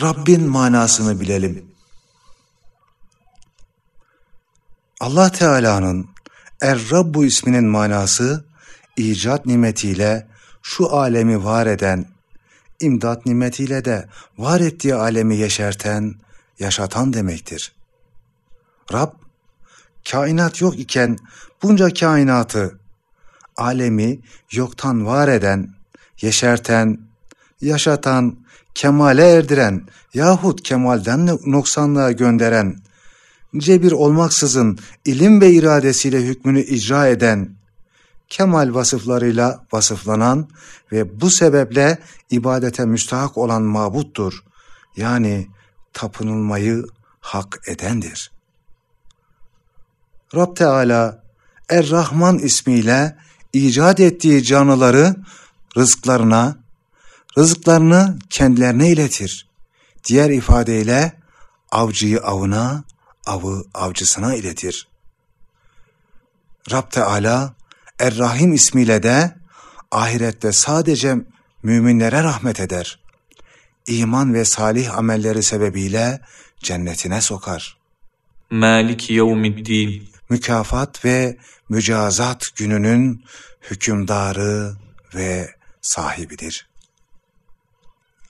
Rabbin manasını bilelim. Allah Teala'nın Er-Rabbu isminin manası icat nimetiyle şu alemi var eden, imdat nimetiyle de var ettiği alemi yeşerten, yaşatan demektir. Rab, kainat yok iken bunca kainatı, alemi yoktan var eden, yeşerten, yaşatan, kemale erdiren yahut kemalden noksanlığa gönderen, cebir olmaksızın ilim ve iradesiyle hükmünü icra eden, kemal vasıflarıyla vasıflanan ve bu sebeple ibadete müstahak olan mabuttur. Yani tapınılmayı hak edendir. Rab Teala Er-Rahman ismiyle icat ettiği canlıları rızıklarına, rızıklarını kendilerine iletir. Diğer ifadeyle avcıyı avına, avı avcısına iletir. Rab Teala Er-Rahim ismiyle de ahirette sadece müminlere rahmet eder. İman ve salih amelleri sebebiyle cennetine sokar. Malik yevmiddin. Mükafat ve mücazat gününün hükümdarı ve sahibidir.